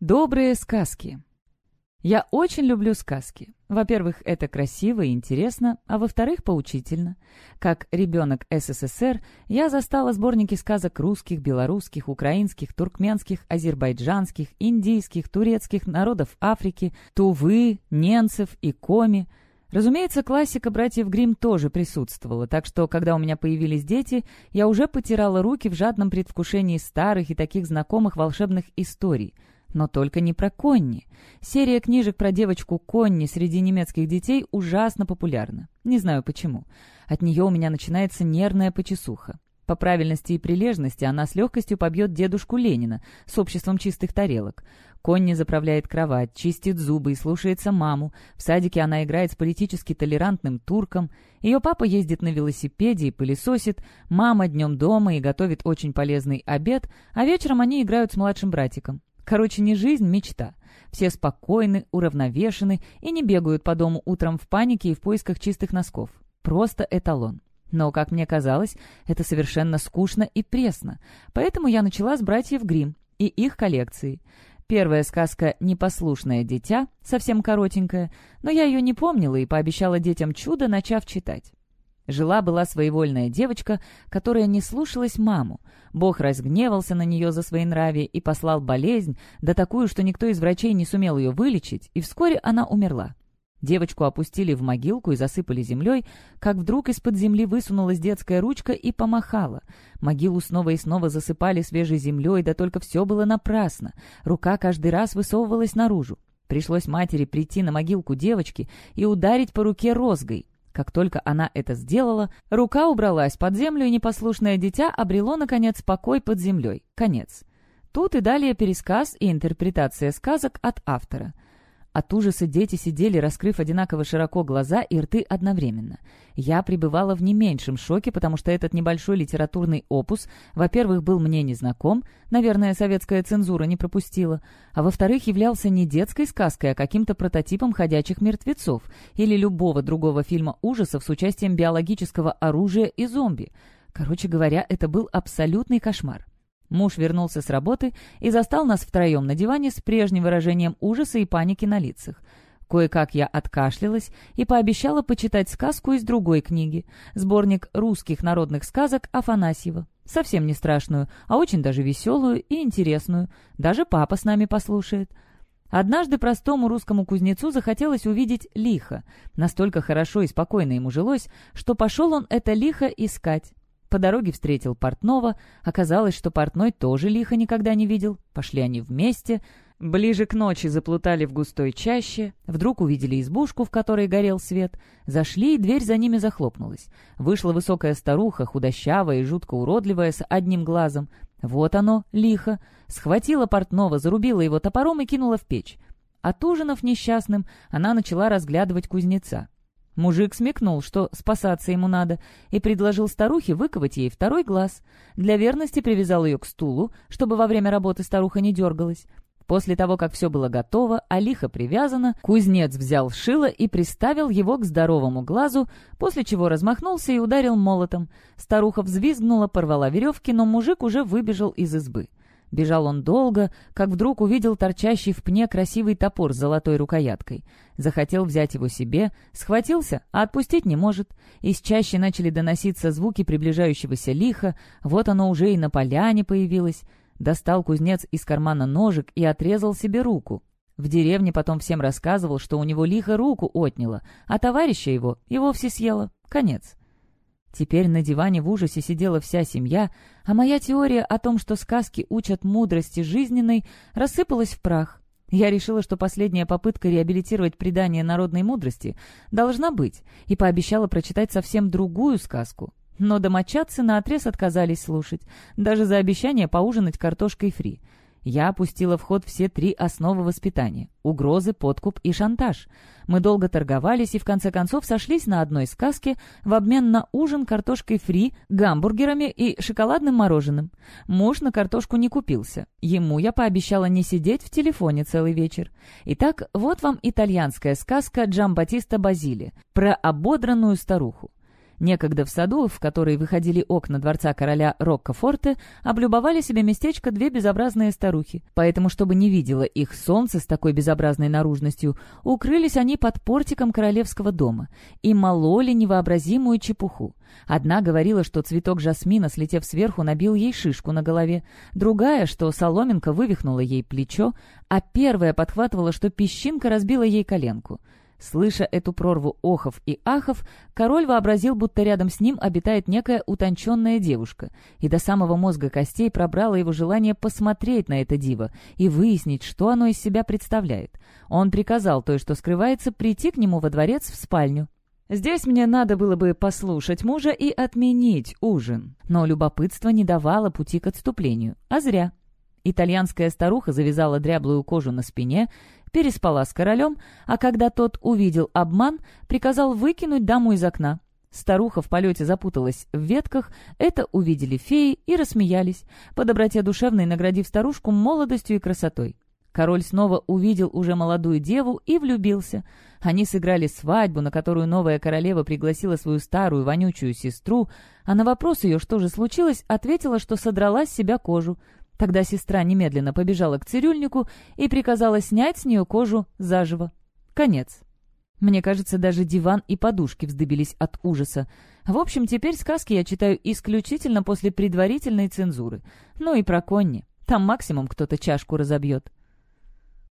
Добрые сказки. Я очень люблю сказки. Во-первых, это красиво и интересно, а во-вторых, поучительно. Как ребенок СССР, я застала сборники сказок русских, белорусских, украинских, туркменских, азербайджанских, индийских, турецких народов Африки, Тувы, ненцев и коми. Разумеется, классика братьев Гримм тоже присутствовала, так что, когда у меня появились дети, я уже потирала руки в жадном предвкушении старых и таких знакомых волшебных историй — но только не про Конни. Серия книжек про девочку Конни среди немецких детей ужасно популярна. Не знаю почему. От нее у меня начинается нервная почесуха. По правильности и прилежности она с легкостью побьет дедушку Ленина с обществом чистых тарелок. Конни заправляет кровать, чистит зубы и слушается маму. В садике она играет с политически толерантным турком. Ее папа ездит на велосипеде и пылесосит. Мама днем дома и готовит очень полезный обед, а вечером они играют с младшим братиком. Короче, не жизнь, мечта. Все спокойны, уравновешены и не бегают по дому утром в панике и в поисках чистых носков. Просто эталон. Но, как мне казалось, это совершенно скучно и пресно. Поэтому я начала с братьев Грим и их коллекции. Первая сказка «Непослушное дитя», совсем коротенькая, но я ее не помнила и пообещала детям чудо, начав читать. Жила-была своевольная девочка, которая не слушалась маму. Бог разгневался на нее за свои нравия и послал болезнь, да такую, что никто из врачей не сумел ее вылечить, и вскоре она умерла. Девочку опустили в могилку и засыпали землей, как вдруг из-под земли высунулась детская ручка и помахала. Могилу снова и снова засыпали свежей землей, да только все было напрасно. Рука каждый раз высовывалась наружу. Пришлось матери прийти на могилку девочки и ударить по руке розгой. Как только она это сделала, рука убралась под землю, и непослушное дитя обрело, наконец, покой под землей. Конец. Тут и далее пересказ и интерпретация сказок от автора – от ужаса дети сидели, раскрыв одинаково широко глаза и рты одновременно. Я пребывала в не меньшем шоке, потому что этот небольшой литературный опус, во-первых, был мне незнаком, наверное, советская цензура не пропустила, а во-вторых, являлся не детской сказкой, а каким-то прототипом «Ходячих мертвецов» или любого другого фильма ужасов с участием биологического оружия и зомби. Короче говоря, это был абсолютный кошмар. Муж вернулся с работы и застал нас втроем на диване с прежним выражением ужаса и паники на лицах. Кое-как я откашлялась и пообещала почитать сказку из другой книги, сборник русских народных сказок Афанасьева. Совсем не страшную, а очень даже веселую и интересную. Даже папа с нами послушает. Однажды простому русскому кузнецу захотелось увидеть лихо. Настолько хорошо и спокойно ему жилось, что пошел он это лихо искать. По дороге встретил портного. Оказалось, что портной тоже лихо никогда не видел. Пошли они вместе. Ближе к ночи заплутали в густой чаще. Вдруг увидели избушку, в которой горел свет. Зашли, и дверь за ними захлопнулась. Вышла высокая старуха, худощавая и жутко уродливая, с одним глазом. Вот оно, лихо. Схватила портного, зарубила его топором и кинула в печь. Отужинав несчастным, она начала разглядывать кузнеца. Мужик смекнул, что спасаться ему надо, и предложил старухе выковать ей второй глаз. Для верности привязал ее к стулу, чтобы во время работы старуха не дергалась. После того, как все было готово, а лихо привязано, кузнец взял шило и приставил его к здоровому глазу, после чего размахнулся и ударил молотом. Старуха взвизгнула, порвала веревки, но мужик уже выбежал из избы. Бежал он долго, как вдруг увидел торчащий в пне красивый топор с золотой рукояткой. Захотел взять его себе, схватился, а отпустить не может. Из чаще начали доноситься звуки приближающегося лиха, вот оно уже и на поляне появилось. Достал кузнец из кармана ножик и отрезал себе руку. В деревне потом всем рассказывал, что у него лихо руку отняло, а товарища его и вовсе съело. Конец. Теперь на диване в ужасе сидела вся семья, а моя теория о том, что сказки учат мудрости жизненной, рассыпалась в прах. Я решила, что последняя попытка реабилитировать предание народной мудрости должна быть, и пообещала прочитать совсем другую сказку. Но домочадцы наотрез отказались слушать, даже за обещание поужинать картошкой фри — я опустила в ход все три основы воспитания — угрозы, подкуп и шантаж. Мы долго торговались и в конце концов сошлись на одной сказке в обмен на ужин картошкой фри, гамбургерами и шоколадным мороженым. Муж на картошку не купился. Ему я пообещала не сидеть в телефоне целый вечер. Итак, вот вам итальянская сказка Джамбатиста Базили про ободранную старуху. Некогда в саду, в который выходили окна дворца короля Рокко-Форте, облюбовали себе местечко две безобразные старухи. Поэтому, чтобы не видело их солнце с такой безобразной наружностью, укрылись они под портиком королевского дома и мололи невообразимую чепуху. Одна говорила, что цветок жасмина, слетев сверху, набил ей шишку на голове, другая, что соломинка вывихнула ей плечо, а первая подхватывала, что песчинка разбила ей коленку — Слыша эту прорву охов и ахов, король вообразил, будто рядом с ним обитает некая утонченная девушка, и до самого мозга костей пробрало его желание посмотреть на это диво и выяснить, что оно из себя представляет. Он приказал той, что скрывается, прийти к нему во дворец в спальню. Здесь мне надо было бы послушать мужа и отменить ужин, но любопытство не давало пути к отступлению, а зря. Итальянская старуха завязала дряблую кожу на спине, переспала с королем, а когда тот увидел обман, приказал выкинуть даму из окна. Старуха в полете запуталась в ветках, это увидели феи и рассмеялись, по доброте душевной наградив старушку молодостью и красотой. Король снова увидел уже молодую деву и влюбился. Они сыграли свадьбу, на которую новая королева пригласила свою старую вонючую сестру, а на вопрос ее, что же случилось, ответила, что содрала с себя кожу. Тогда сестра немедленно побежала к цирюльнику и приказала снять с нее кожу заживо. Конец. Мне кажется, даже диван и подушки вздыбились от ужаса. В общем, теперь сказки я читаю исключительно после предварительной цензуры. Ну и про Конни. Там максимум кто-то чашку разобьет.